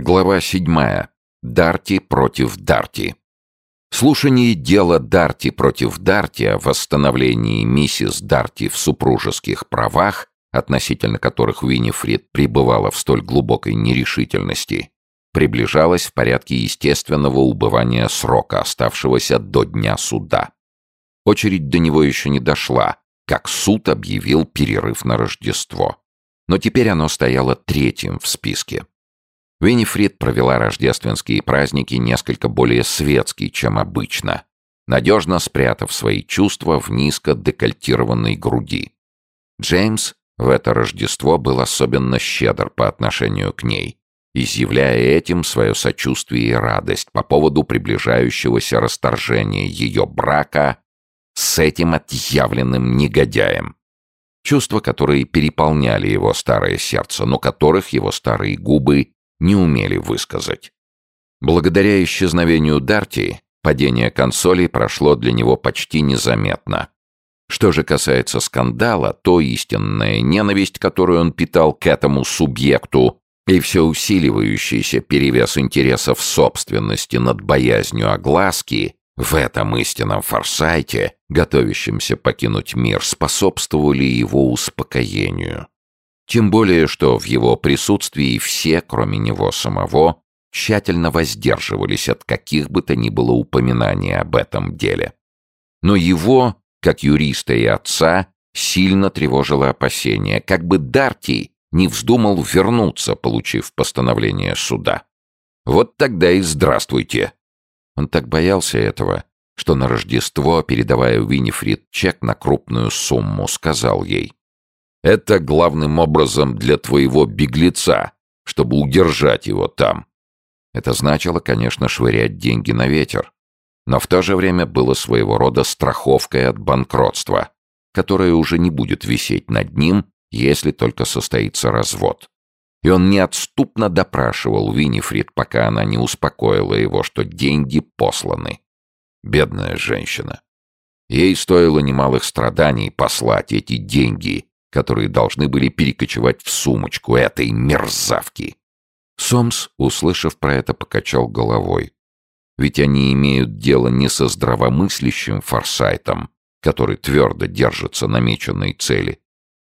Глава 7. Дарти против Дарти. Слушание дела Дарти против Дарти о восстановлении миссис Дарти в супружеских правах, относительно которых Виннифрид пребывала в столь глубокой нерешительности, приближалось в порядке естественного убывания срока, оставшегося до дня суда. Очередь до него еще не дошла, как суд объявил перерыв на Рождество. Но теперь оно стояло третьим в списке. Виннифрид провела рождественские праздники несколько более светски, чем обычно, надежно спрятав свои чувства в низко декольтированной груди. Джеймс в это Рождество был особенно щедр по отношению к ней, изъявляя этим свое сочувствие и радость по поводу приближающегося расторжения ее брака с этим отъявленным негодяем. Чувства, которые переполняли его старое сердце, но которых его старые губы не умели высказать. Благодаря исчезновению Дарти, падение консоли прошло для него почти незаметно. Что же касается скандала, то истинная ненависть, которую он питал к этому субъекту, и все усиливающийся перевес интересов собственности над боязнью огласки в этом истинном форсайте, готовящемся покинуть мир, способствовали его успокоению. Тем более, что в его присутствии все, кроме него самого, тщательно воздерживались от каких бы то ни было упоминаний об этом деле. Но его, как юриста и отца, сильно тревожило опасение, как бы Дарти не вздумал вернуться, получив постановление суда. Вот тогда и здравствуйте. Он так боялся этого, что на Рождество, передавая Винифрид чек на крупную сумму, сказал ей, это главным образом для твоего беглеца, чтобы удержать его там. Это значило, конечно, швырять деньги на ветер. Но в то же время было своего рода страховкой от банкротства, которое уже не будет висеть над ним, если только состоится развод. И он неотступно допрашивал Винифрид, пока она не успокоила его, что деньги посланы. Бедная женщина. Ей стоило немалых страданий послать эти деньги которые должны были перекочевать в сумочку этой мерзавки. Сомс, услышав про это, покачал головой. Ведь они имеют дело не со здравомыслящим форсайтом, который твердо держится намеченной цели.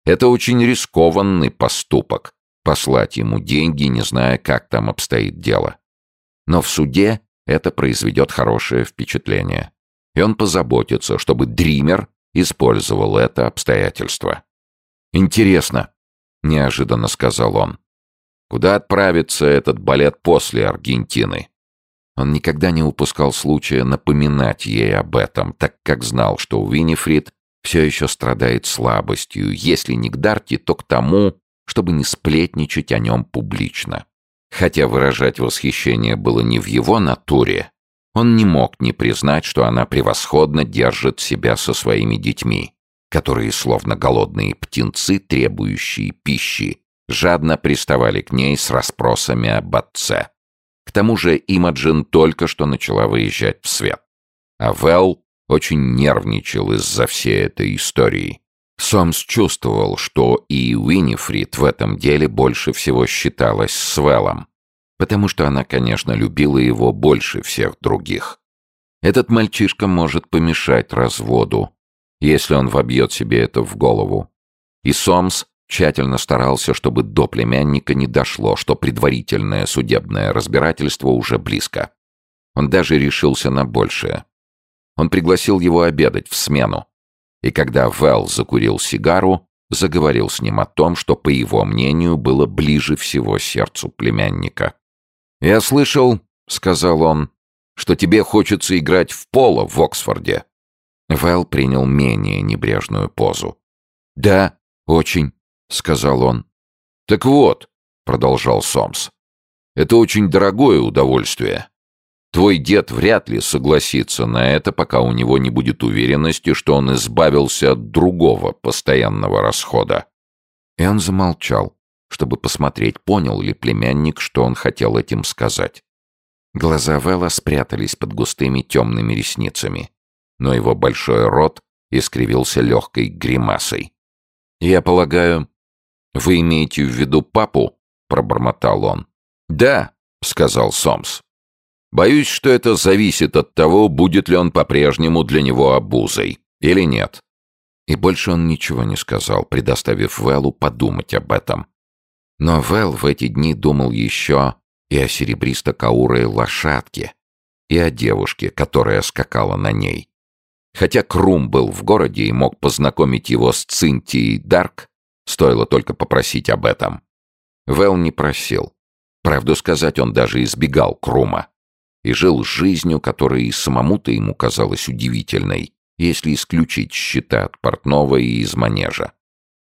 Это очень рискованный поступок — послать ему деньги, не зная, как там обстоит дело. Но в суде это произведет хорошее впечатление. И он позаботится, чтобы Дример использовал это обстоятельство. «Интересно», — неожиданно сказал он. «Куда отправится этот балет после Аргентины?» Он никогда не упускал случая напоминать ей об этом, так как знал, что Уинифрид все еще страдает слабостью, если не к Дарти, то к тому, чтобы не сплетничать о нем публично. Хотя выражать восхищение было не в его натуре, он не мог не признать, что она превосходно держит себя со своими детьми которые, словно голодные птенцы, требующие пищи, жадно приставали к ней с расспросами об отце. К тому же Имаджин только что начала выезжать в свет. А Вэл очень нервничал из-за всей этой истории. Сомс чувствовал, что и Уинифрид в этом деле больше всего считалась с Вэлом, потому что она, конечно, любила его больше всех других. Этот мальчишка может помешать разводу, если он вобьет себе это в голову. И Сомс тщательно старался, чтобы до племянника не дошло, что предварительное судебное разбирательство уже близко. Он даже решился на большее. Он пригласил его обедать в смену. И когда Вэл закурил сигару, заговорил с ним о том, что, по его мнению, было ближе всего сердцу племянника. «Я слышал, — сказал он, — что тебе хочется играть в поло в Оксфорде. Вэл принял менее небрежную позу. «Да, очень», — сказал он. «Так вот», — продолжал Сомс, — «это очень дорогое удовольствие. Твой дед вряд ли согласится на это, пока у него не будет уверенности, что он избавился от другого постоянного расхода». И он замолчал, чтобы посмотреть, понял ли племянник, что он хотел этим сказать. Глаза Вэлла спрятались под густыми темными ресницами но его большой рот искривился легкой гримасой. «Я полагаю, вы имеете в виду папу?» — пробормотал он. «Да, — сказал Сомс. «Боюсь, что это зависит от того, будет ли он по-прежнему для него обузой или нет». И больше он ничего не сказал, предоставив Вэллу подумать об этом. Но Вэлл в эти дни думал еще и о серебристо-каурой лошадке, и о девушке, которая скакала на ней. Хотя Крум был в городе и мог познакомить его с Цинтией Дарк, стоило только попросить об этом. Вэл не просил. Правду сказать, он даже избегал Крума. И жил жизнью, которая и самому-то ему казалась удивительной, если исключить счета от портного и из манежа.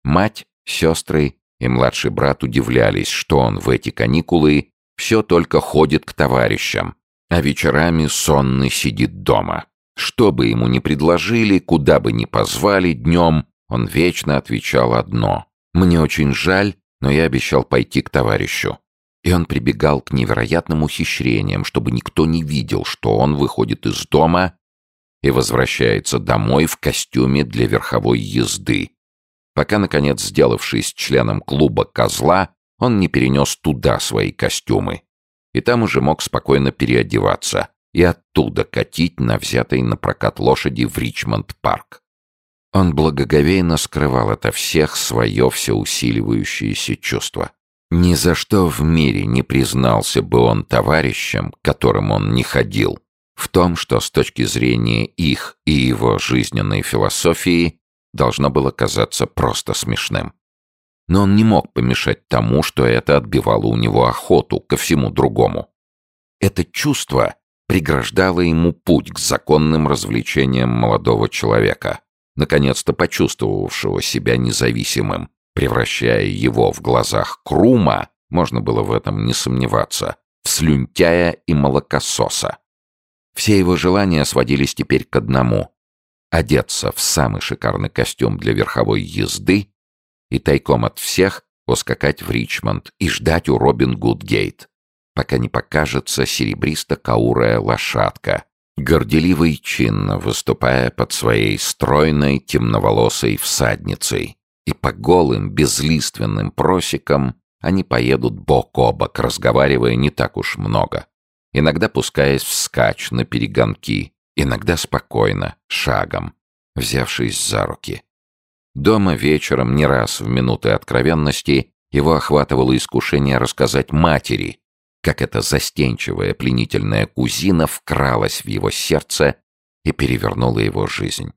Мать, сестры и младший брат удивлялись, что он в эти каникулы все только ходит к товарищам, а вечерами сонный сидит дома. Что бы ему ни предложили, куда бы ни позвали днем, он вечно отвечал одно. «Мне очень жаль, но я обещал пойти к товарищу». И он прибегал к невероятным ухищрениям, чтобы никто не видел, что он выходит из дома и возвращается домой в костюме для верховой езды. Пока, наконец, сделавшись членом клуба «Козла», он не перенес туда свои костюмы. И там уже мог спокойно переодеваться, и оттуда катить на взятой на прокат лошади в Ричмонд-парк. Он благоговейно скрывал это всех свое всеусиливающееся чувство. Ни за что в мире не признался бы он товарищам, которым он не ходил, в том, что с точки зрения их и его жизненной философии должно было казаться просто смешным. Но он не мог помешать тому, что это отбивало у него охоту ко всему другому. Это чувство преграждало ему путь к законным развлечениям молодого человека, наконец-то почувствовавшего себя независимым, превращая его в глазах Крума, можно было в этом не сомневаться, в слюнтяя и молокососа. Все его желания сводились теперь к одному — одеться в самый шикарный костюм для верховой езды и тайком от всех поскакать в Ричмонд и ждать у Робин Гудгейт, пока не покажется серебристо-каурая лошадка, горделиво и чинно выступая под своей стройной темноволосой всадницей. И по голым безлиственным просекам они поедут бок о бок, разговаривая не так уж много. Иногда пускаясь вскачь на перегонки, иногда спокойно, шагом, взявшись за руки. Дома вечером не раз в минуты откровенности его охватывало искушение рассказать матери, как эта застенчивая пленительная кузина вкралась в его сердце и перевернула его жизнь.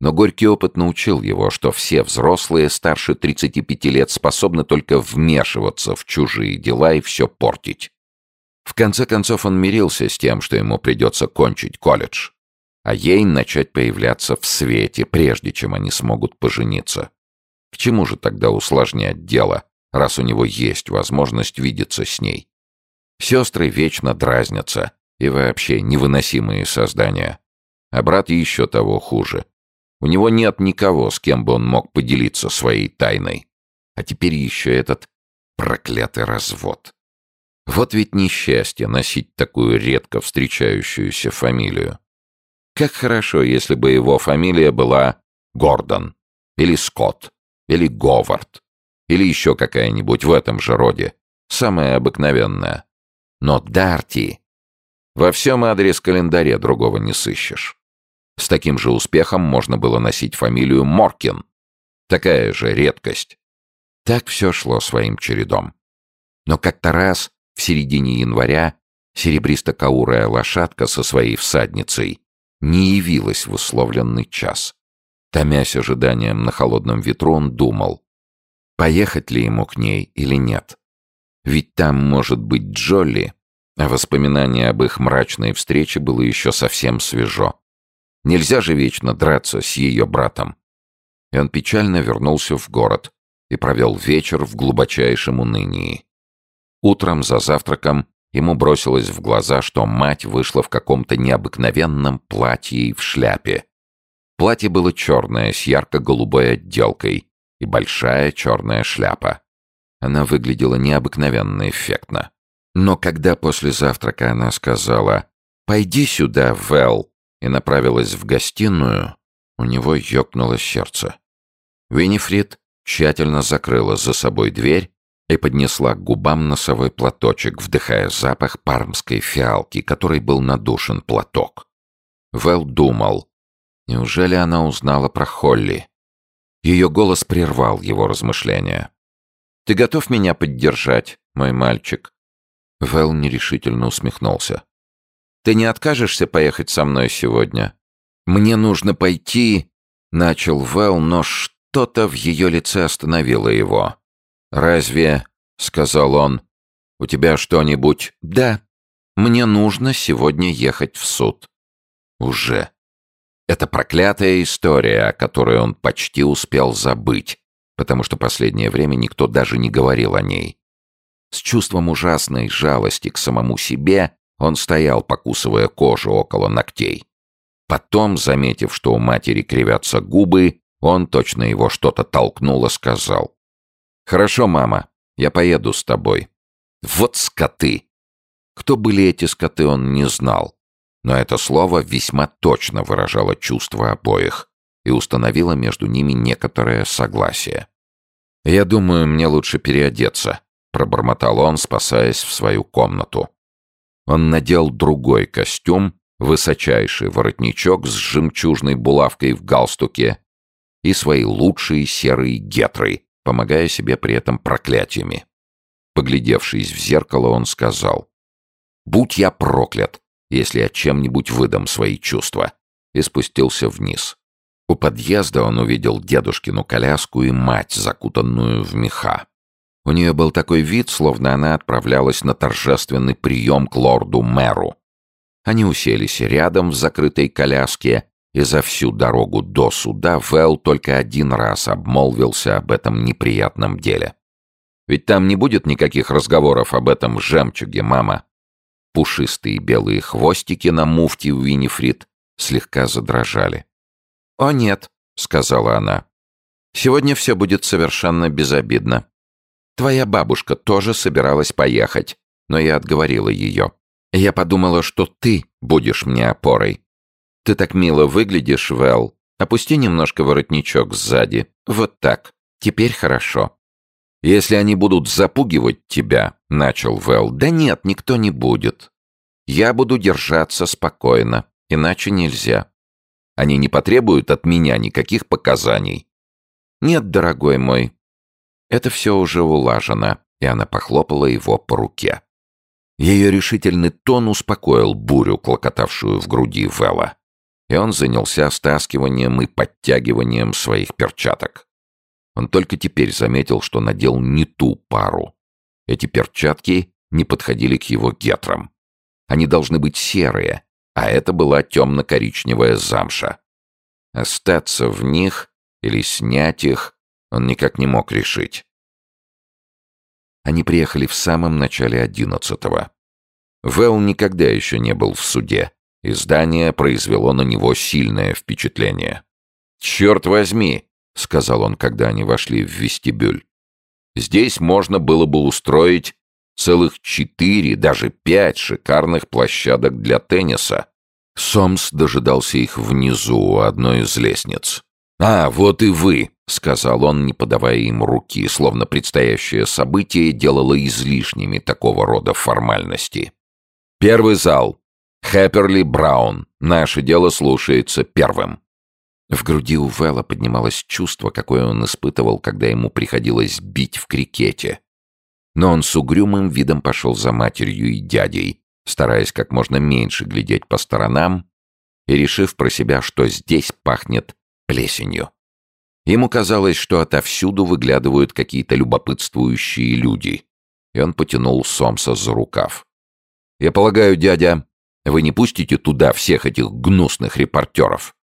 Но горький опыт научил его, что все взрослые старше 35 лет способны только вмешиваться в чужие дела и все портить. В конце концов он мирился с тем, что ему придется кончить колледж, а ей начать появляться в свете, прежде чем они смогут пожениться. К чему же тогда усложнять дело, раз у него есть возможность видеться с ней? Сестры вечно дразнятся и вообще невыносимые создания. А брат еще того хуже. У него нет никого, с кем бы он мог поделиться своей тайной. А теперь еще этот проклятый развод. Вот ведь несчастье носить такую редко встречающуюся фамилию. Как хорошо, если бы его фамилия была Гордон, или Скотт, или Говард, или еще какая-нибудь в этом же роде, самая обыкновенная. Но Дарти... Во всем адрес календаре другого не сыщешь. С таким же успехом можно было носить фамилию Моркин. Такая же редкость. Так все шло своим чередом. Но как-то раз, в середине января, серебристо-каурая лошадка со своей всадницей не явилась в условленный час. Томясь ожиданием на холодном ветру, он думал, поехать ли ему к ней или нет. Ведь там может быть Джолли, а воспоминание об их мрачной встрече было еще совсем свежо. Нельзя же вечно драться с ее братом. И он печально вернулся в город и провел вечер в глубочайшем унынии. Утром за завтраком ему бросилось в глаза, что мать вышла в каком-то необыкновенном платье и в шляпе. Платье было черное, с ярко-голубой отделкой, и большая черная шляпа. Она выглядела необыкновенно эффектно. Но когда после завтрака она сказала «Пойди сюда, Вэл», и направилась в гостиную, у него ёкнуло сердце. Винифрид тщательно закрыла за собой дверь и поднесла к губам носовой платочек, вдыхая запах пармской фиалки, которой был надушен платок. Вэл думал, неужели она узнала про Холли? Ее голос прервал его размышления. «Ты готов меня поддержать, мой мальчик?» Вэл нерешительно усмехнулся. «Ты не откажешься поехать со мной сегодня?» «Мне нужно пойти...» — начал Вэл, но что-то в ее лице остановило его. «Разве...» — сказал он. «У тебя что-нибудь...» «Да. Мне нужно сегодня ехать в суд». «Уже...» Это проклятая история, о которой он почти успел забыть, потому что последнее время никто даже не говорил о ней. С чувством ужасной жалости к самому себе он стоял, покусывая кожу около ногтей. Потом, заметив, что у матери кривятся губы, он, точно его что-то толкнуло, сказал. «Хорошо, мама, я поеду с тобой». «Вот скоты!» Кто были эти скоты, он не знал. Но это слово весьма точно выражало чувства обоих и установило между ними некоторое согласие. «Я думаю, мне лучше переодеться», — пробормотал он, спасаясь в свою комнату. Он надел другой костюм, высочайший воротничок с жемчужной булавкой в галстуке и свои лучшие серые гетры, помогая себе при этом проклятиями. Поглядевшись в зеркало, он сказал, «Будь я проклят, если я чем-нибудь выдам свои чувства», и спустился вниз. У подъезда он увидел дедушкину коляску и мать, закутанную в меха. У нее был такой вид, словно она отправлялась на торжественный прием к лорду-мэру. Они уселись рядом в закрытой коляске, и за всю дорогу до суда Вэл только один раз обмолвился об этом неприятном деле. «Ведь там не будет никаких разговоров об этом жемчуге, мама». Пушистые белые хвостики на муфте Уинифрид слегка задрожали. «О нет», — сказала она. «Сегодня все будет совершенно безобидно. Твоя бабушка тоже собиралась поехать, но я отговорила ее. Я подумала, что ты будешь мне опорой. Ты так мило выглядишь, Вэл. Опусти немножко воротничок сзади. Вот так. Теперь хорошо. Если они будут запугивать тебя, начал Вэл. Да нет, никто не будет. Я буду держаться спокойно, иначе нельзя. Они не потребуют от меня никаких показаний. Нет, дорогой мой. Это все уже улажено, и она похлопала его по руке. Ее решительный тон успокоил бурю, клокотавшую в груди Вэлла и он занялся стаскиванием и подтягиванием своих перчаток. Он только теперь заметил, что надел не ту пару. Эти перчатки не подходили к его гетрам. Они должны быть серые, а это была темно-коричневая замша. Остаться в них или снять их он никак не мог решить. Они приехали в самом начале одиннадцатого. Вэл никогда еще не был в суде, Издание произвело на него сильное впечатление. «Черт возьми!» — сказал он, когда они вошли в вестибюль. «Здесь можно было бы устроить целых четыре, даже пять шикарных площадок для тенниса». Сомс дожидался их внизу у одной из лестниц. «А, вот и вы!» — сказал он, не подавая им руки, словно предстоящее событие делало излишними такого рода формальности. «Первый зал. Хэперли Браун. Наше дело слушается первым». В груди у Вэлла поднималось чувство, какое он испытывал, когда ему приходилось бить в крикете. Но он с угрюмым видом пошел за матерью и дядей, стараясь как можно меньше глядеть по сторонам и решив про себя, что здесь пахнет плесенью. Ему казалось, что отовсюду выглядывают какие-то любопытствующие люди, и он потянул Сомса за рукав. «Я полагаю, дядя, вы не пустите туда всех этих гнусных репортеров?»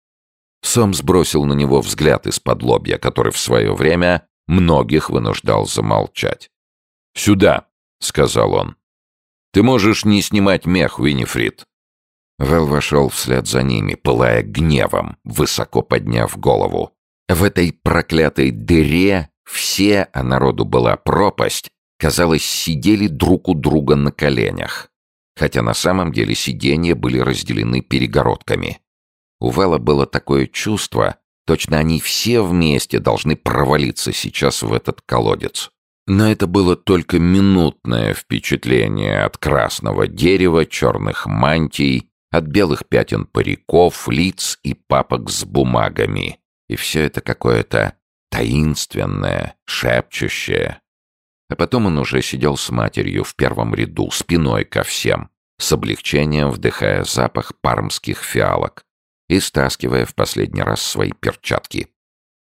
Сом сбросил на него взгляд из-под лобья, который в свое время многих вынуждал замолчать. «Сюда», — сказал он. «Ты можешь не снимать мех, Виннифрид». Вэл вошел вслед за ними, пылая гневом, высоко подняв голову. В этой проклятой дыре все, а народу была пропасть, казалось, сидели друг у друга на коленях хотя на самом деле сиденья были разделены перегородками. У Вэлла было такое чувство, точно они все вместе должны провалиться сейчас в этот колодец. Но это было только минутное впечатление от красного дерева, черных мантий, от белых пятен париков, лиц и папок с бумагами. И все это какое-то таинственное, шепчущее. А потом он уже сидел с матерью в первом ряду, спиной ко всем, с облегчением вдыхая запах пармских фиалок и стаскивая в последний раз свои перчатки.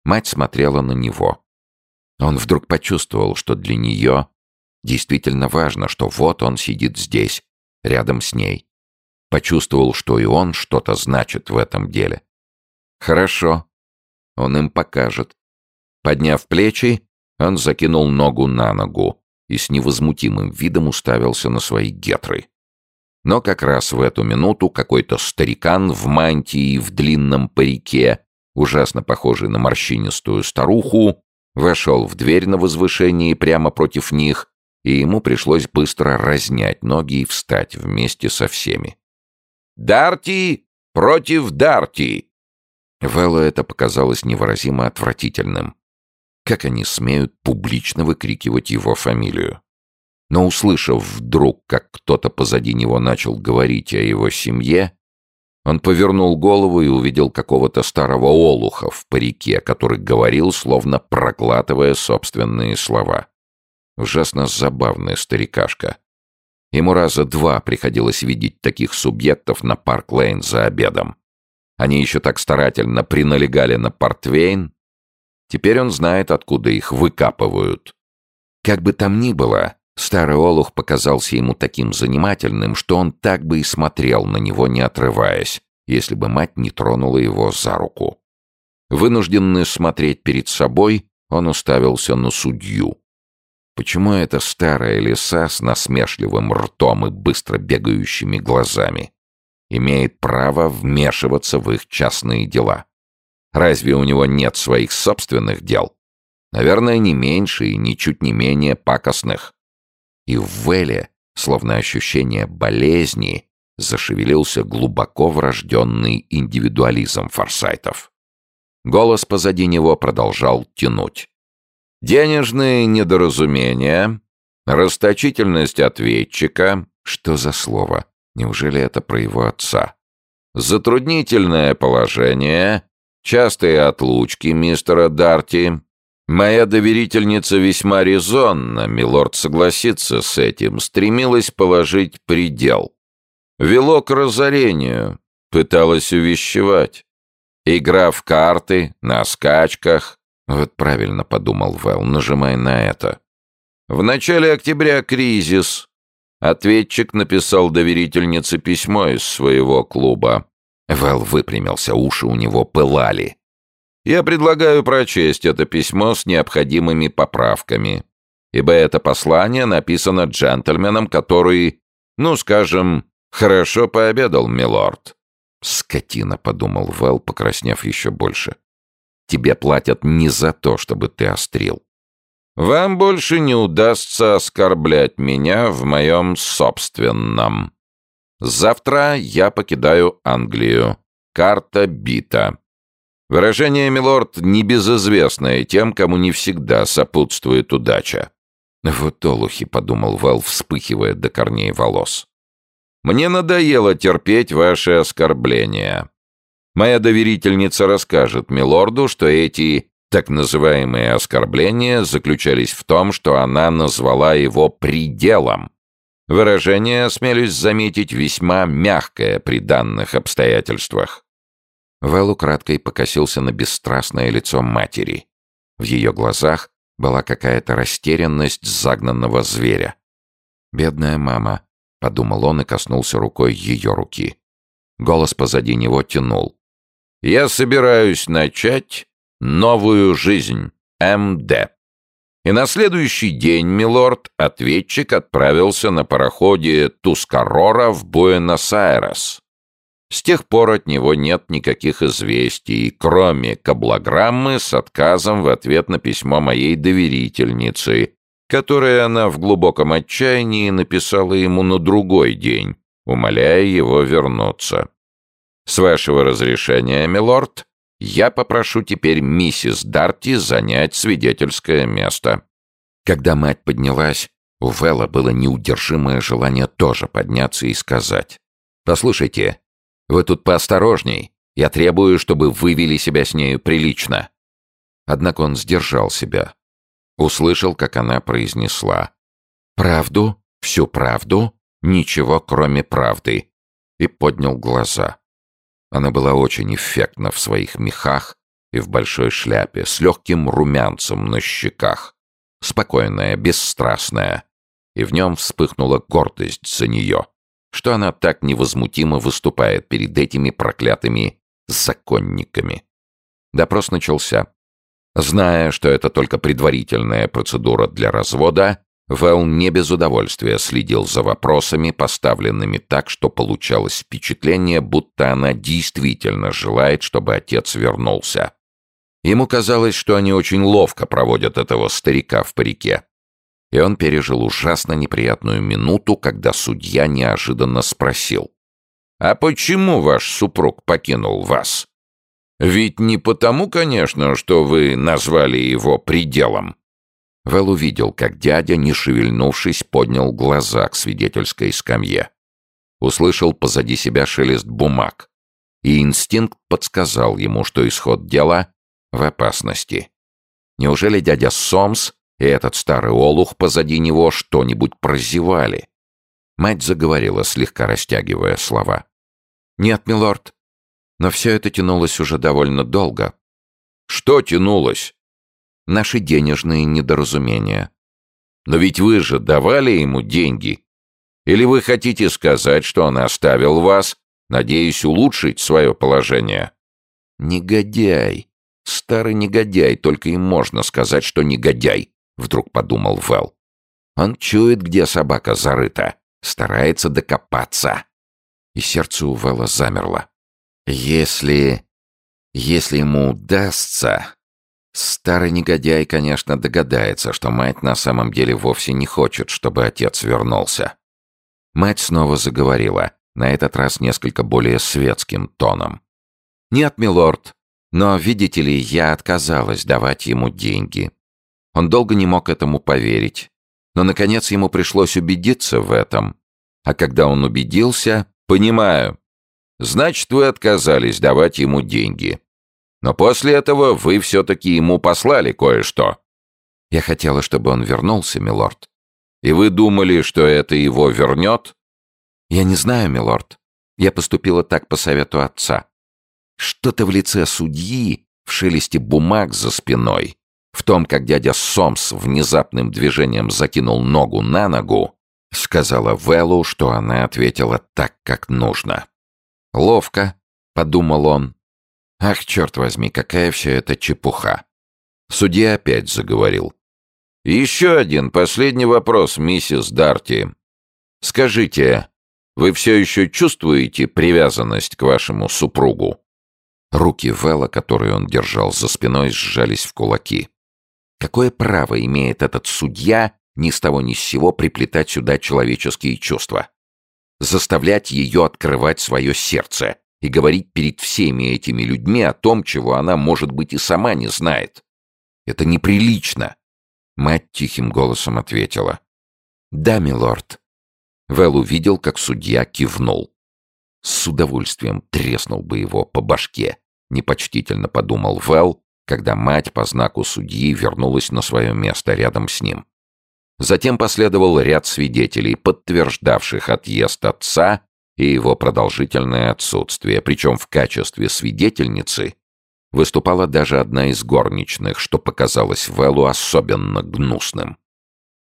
Мать смотрела на него. Он вдруг почувствовал, что для нее действительно важно, что вот он сидит здесь, рядом с ней. Почувствовал, что и он что-то значит в этом деле. Хорошо. Он им покажет. Подняв плечи, он закинул ногу на ногу и с невозмутимым видом уставился на свои гетры. Но как раз в эту минуту какой-то старикан в мантии и в длинном парике, ужасно похожий на морщинистую старуху, вошел в дверь на возвышении прямо против них, и ему пришлось быстро разнять ноги и встать вместе со всеми. «Дарти против Дарти!» Вэллу это показалось невыразимо отвратительным. Как они смеют публично выкрикивать его фамилию? Но услышав вдруг, как кто-то позади него начал говорить о его семье, он повернул голову и увидел какого-то старого олуха в парике, который говорил, словно проглатывая собственные слова. Ужасно забавная старикашка. Ему раза два приходилось видеть таких субъектов на Парк-Лейн за обедом. Они еще так старательно приналегали на портвейн. Теперь он знает, откуда их выкапывают. Как бы там ни было, Старый олух показался ему таким занимательным, что он так бы и смотрел на него, не отрываясь, если бы мать не тронула его за руку. Вынужденный смотреть перед собой, он уставился на судью. Почему эта старая лиса с насмешливым ртом и быстро бегающими глазами имеет право вмешиваться в их частные дела? Разве у него нет своих собственных дел? Наверное, не меньше и ничуть не менее пакостных. И в Веле, словно ощущение болезни, зашевелился глубоко врожденный индивидуализм форсайтов. Голос позади него продолжал тянуть. «Денежные недоразумения, расточительность ответчика...» Что за слово? Неужели это про его отца? «Затруднительное положение, частые отлучки мистера Дарти, Моя доверительница весьма резонно, милорд согласится с этим, стремилась положить предел. Вело к разорению, пыталась увещевать. Игра в карты, на скачках. Вот правильно подумал Вэл, нажимая на это. В начале октября кризис. Ответчик написал доверительнице письмо из своего клуба. Вэл выпрямился, уши у него пылали. Я предлагаю прочесть это письмо с необходимыми поправками, ибо это послание написано джентльменом, который, ну, скажем, хорошо пообедал, милорд. «Скотина», — подумал Вэл, покраснев еще больше. «Тебе платят не за то, чтобы ты острил. Вам больше не удастся оскорблять меня в моем собственном. Завтра я покидаю Англию. Карта бита. Выражение, милорд, небезызвестное тем, кому не всегда сопутствует удача. Вот олухи, подумал Вэл, вспыхивая до корней волос. Мне надоело терпеть ваши оскорбления. Моя доверительница расскажет милорду, что эти так называемые оскорбления заключались в том, что она назвала его пределом. Выражение, осмелюсь заметить, весьма мягкое при данных обстоятельствах. Вэл украдкой покосился на бесстрастное лицо матери. В ее глазах была какая-то растерянность загнанного зверя. «Бедная мама», — подумал он и коснулся рукой ее руки. Голос позади него тянул. «Я собираюсь начать новую жизнь, МД». И на следующий день, милорд, ответчик отправился на пароходе Тускарора в Буэнос-Айрес. С тех пор от него нет никаких известий, кроме каблограммы с отказом в ответ на письмо моей доверительницы, которое она в глубоком отчаянии написала ему на другой день, умоляя его вернуться. «С вашего разрешения, милорд, я попрошу теперь миссис Дарти занять свидетельское место». Когда мать поднялась, у Вэлла было неудержимое желание тоже подняться и сказать. «Послушайте, вы тут поосторожней. Я требую, чтобы вы вели себя с нею прилично». Однако он сдержал себя. Услышал, как она произнесла. «Правду? Всю правду? Ничего, кроме правды». И поднял глаза. Она была очень эффектна в своих мехах и в большой шляпе, с легким румянцем на щеках. Спокойная, бесстрастная. И в нем вспыхнула гордость за нее, что она так невозмутимо выступает перед этими проклятыми законниками. Допрос начался. Зная, что это только предварительная процедура для развода, Вэл не без удовольствия следил за вопросами, поставленными так, что получалось впечатление, будто она действительно желает, чтобы отец вернулся. Ему казалось, что они очень ловко проводят этого старика в парике. И он пережил ужасно неприятную минуту, когда судья неожиданно спросил. «А почему ваш супруг покинул вас? Ведь не потому, конечно, что вы назвали его пределом». Вэл увидел, как дядя, не шевельнувшись, поднял глаза к свидетельской скамье. Услышал позади себя шелест бумаг. И инстинкт подсказал ему, что исход дела в опасности. Неужели дядя Сомс и этот старый олух позади него что-нибудь прозевали? Мать заговорила, слегка растягивая слова. «Нет, милорд, но все это тянулось уже довольно долго». «Что тянулось?» наши денежные недоразумения. Но ведь вы же давали ему деньги. Или вы хотите сказать, что он оставил вас, надеясь улучшить свое положение? Негодяй. Старый негодяй, только и можно сказать, что негодяй, вдруг подумал Вэл. Он чует, где собака зарыта, старается докопаться. И сердце у Вэлла замерло. Если... если ему удастся... Старый негодяй, конечно, догадается, что мать на самом деле вовсе не хочет, чтобы отец вернулся. Мать снова заговорила, на этот раз несколько более светским тоном. «Нет, милорд, но, видите ли, я отказалась давать ему деньги. Он долго не мог этому поверить. Но, наконец, ему пришлось убедиться в этом. А когда он убедился... Понимаю. Значит, вы отказались давать ему деньги. Но после этого вы все-таки ему послали кое-что. Я хотела, чтобы он вернулся, милорд. И вы думали, что это его вернет? Я не знаю, милорд. Я поступила так по совету отца. Что-то в лице судьи, в шелесте бумаг за спиной, в том, как дядя Сомс внезапным движением закинул ногу на ногу, сказала Вэллу, что она ответила так, как нужно. «Ловко», — подумал он, Ах, черт возьми, какая вся эта чепуха. Судья опять заговорил. «Еще один последний вопрос, миссис Дарти. Скажите, вы все еще чувствуете привязанность к вашему супругу?» Руки Вэлла, которые он держал за спиной, сжались в кулаки. Какое право имеет этот судья ни с того ни с сего приплетать сюда человеческие чувства? Заставлять ее открывать свое сердце, и говорить перед всеми этими людьми о том, чего она, может быть, и сама не знает. Это неприлично. Мать тихим голосом ответила. «Да, милорд». Вэл увидел, как судья кивнул. С удовольствием треснул бы его по башке, непочтительно подумал Вэл, когда мать по знаку судьи вернулась на свое место рядом с ним. Затем последовал ряд свидетелей, подтверждавших отъезд отца и его продолжительное отсутствие, причем в качестве свидетельницы выступала даже одна из горничных, что показалось Вэллу особенно гнусным.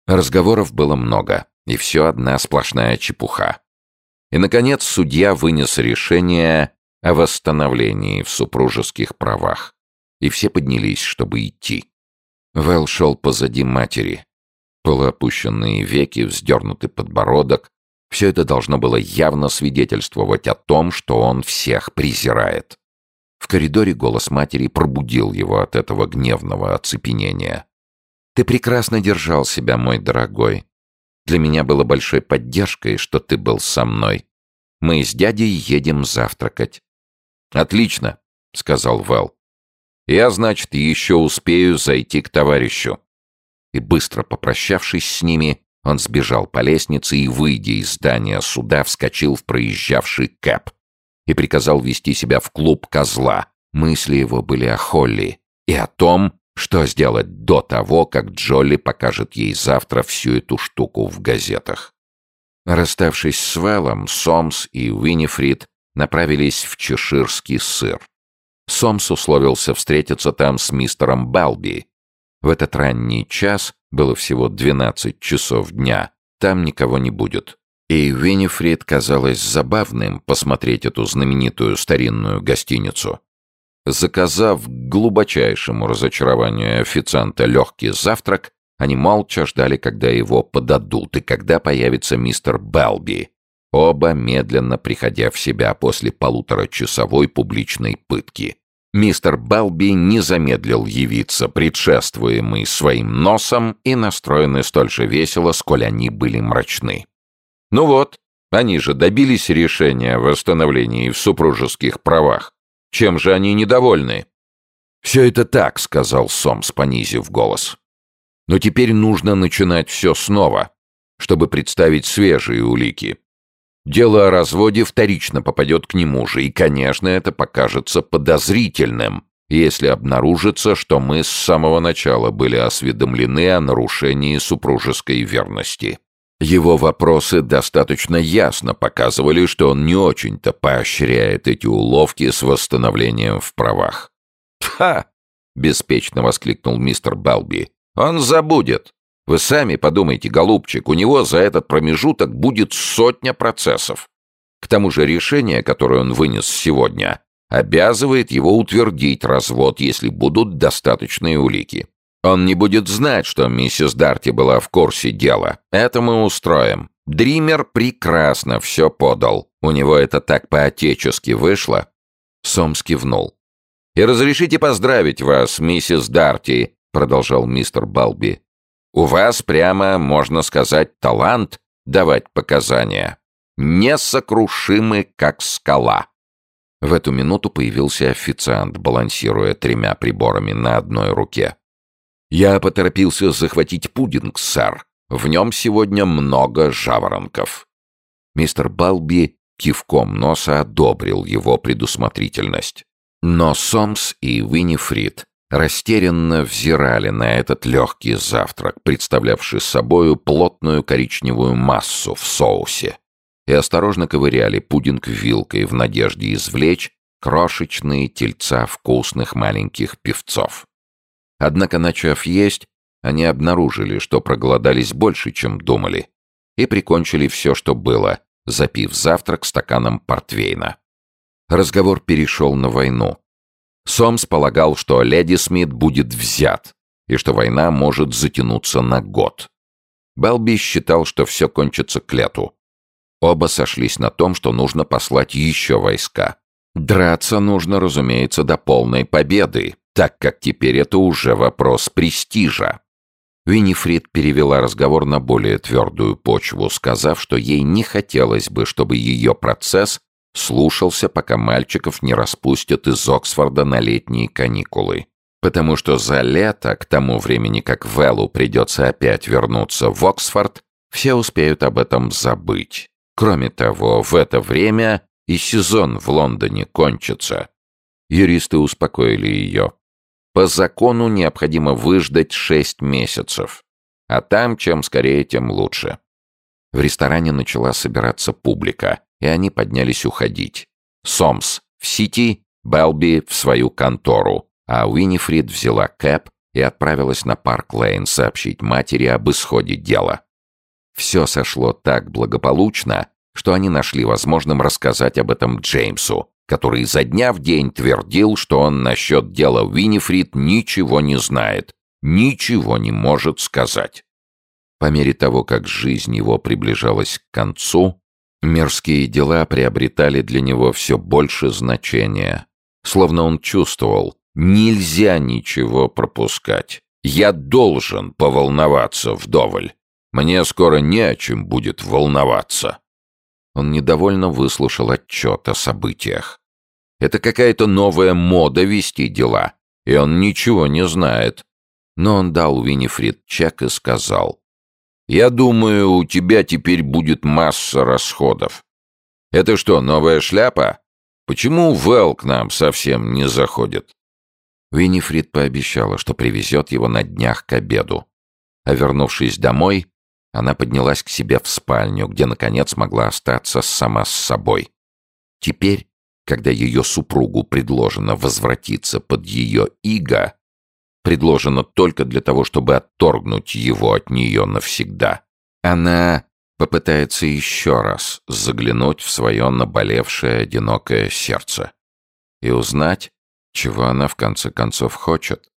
Разговоров было много, и все одна сплошная чепуха. И, наконец, судья вынес решение о восстановлении в супружеских правах, и все поднялись, чтобы идти. Вэл шел позади матери. Полуопущенные веки, вздернутый подбородок, все это должно было явно свидетельствовать о том, что он всех презирает. В коридоре голос матери пробудил его от этого гневного оцепенения. «Ты прекрасно держал себя, мой дорогой. Для меня было большой поддержкой, что ты был со мной. Мы с дядей едем завтракать». «Отлично», — сказал Вэл. «Я, значит, еще успею зайти к товарищу». и, быстро попрощавшись с ними, он сбежал по лестнице и, выйдя из здания суда, вскочил в проезжавший кэп и приказал вести себя в клуб козла. Мысли его были о Холли и о том, что сделать до того, как Джолли покажет ей завтра всю эту штуку в газетах. Расставшись с Вэллом, Сомс и Уинифрид направились в чеширский сыр. Сомс условился встретиться там с мистером Балби. В этот ранний час, было всего 12 часов дня, там никого не будет. И Винифрид казалось забавным посмотреть эту знаменитую старинную гостиницу. Заказав глубочайшему разочарованию официанта легкий завтрак, они молча ждали, когда его подадут и когда появится мистер Белби, оба медленно приходя в себя после полуторачасовой публичной пытки. Мистер Белби не замедлил явиться, предшествуемый своим носом и настроенный столь же весело, сколь они были мрачны. Ну вот, они же добились решения о восстановлении в супружеских правах. Чем же они недовольны? «Все это так», — сказал Сомс, понизив голос. «Но теперь нужно начинать все снова, чтобы представить свежие улики. Дело о разводе вторично попадет к нему же, и, конечно, это покажется подозрительным, если обнаружится, что мы с самого начала были осведомлены о нарушении супружеской верности. Его вопросы достаточно ясно показывали, что он не очень-то поощряет эти уловки с восстановлением в правах. «Ха!» — беспечно воскликнул мистер Балби. «Он забудет. Вы сами подумайте, голубчик, у него за этот промежуток будет сотня процессов. К тому же решение, которое он вынес сегодня, обязывает его утвердить развод, если будут достаточные улики. Он не будет знать, что миссис Дарти была в курсе дела. Это мы устроим. Дример прекрасно все подал. У него это так по-отечески вышло. Сомс кивнул. «И разрешите поздравить вас, миссис Дарти», — продолжал мистер Балби. «У вас прямо, можно сказать, талант давать показания. Несокрушимы, как скала». В эту минуту появился официант, балансируя тремя приборами на одной руке. Я поторопился захватить пудинг, сэр. В нем сегодня много жаворонков. Мистер Балби кивком носа одобрил его предусмотрительность. Но Сомс и Виннифрид растерянно взирали на этот легкий завтрак, представлявший собою плотную коричневую массу в соусе, и осторожно ковыряли пудинг вилкой в надежде извлечь крошечные тельца вкусных маленьких певцов. Однако, начав есть, они обнаружили, что проголодались больше, чем думали, и прикончили все, что было, запив завтрак стаканом портвейна. Разговор перешел на войну. Сомс полагал, что леди Смит будет взят, и что война может затянуться на год. Белби считал, что все кончится к лету. Оба сошлись на том, что нужно послать еще войска. Драться нужно, разумеется, до полной победы, так как теперь это уже вопрос престижа. Винифрид перевела разговор на более твердую почву, сказав, что ей не хотелось бы, чтобы ее процесс слушался, пока мальчиков не распустят из Оксфорда на летние каникулы. Потому что за лето, к тому времени, как Вэллу придется опять вернуться в Оксфорд, все успеют об этом забыть. Кроме того, в это время и сезон в Лондоне кончится. Юристы успокоили ее. По закону необходимо выждать шесть месяцев. А там, чем скорее, тем лучше. В ресторане начала собираться публика, и они поднялись уходить. Сомс в Сити, Белби в свою контору, а Уинифрид взяла кэб и отправилась на Парк-Лейн сообщить матери об исходе дела. Все сошло так благополучно, что они нашли возможным рассказать об этом Джеймсу, который изо дня в день твердил, что он насчет дела Винифрид ничего не знает, ничего не может сказать. По мере того, как жизнь его приближалась к концу, мирские дела приобретали для него все больше значения. Словно он чувствовал, нельзя ничего пропускать. Я должен поволноваться вдоволь. Мне скоро не о чем будет волноваться. Он недовольно выслушал отчет о событиях. Это какая-то новая мода вести дела, и он ничего не знает. Но он дал Винифрид чек и сказал, «Я думаю, у тебя теперь будет масса расходов. Это что, новая шляпа? Почему Вэл к нам совсем не заходит?» Винифрид пообещала, что привезет его на днях к обеду. А вернувшись домой, она поднялась к себе в спальню, где, наконец, могла остаться сама с собой. Теперь, когда ее супругу предложено возвратиться под ее иго, предложено только для того, чтобы отторгнуть его от нее навсегда, она попытается еще раз заглянуть в свое наболевшее одинокое сердце и узнать, чего она в конце концов хочет.